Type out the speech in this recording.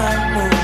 I know.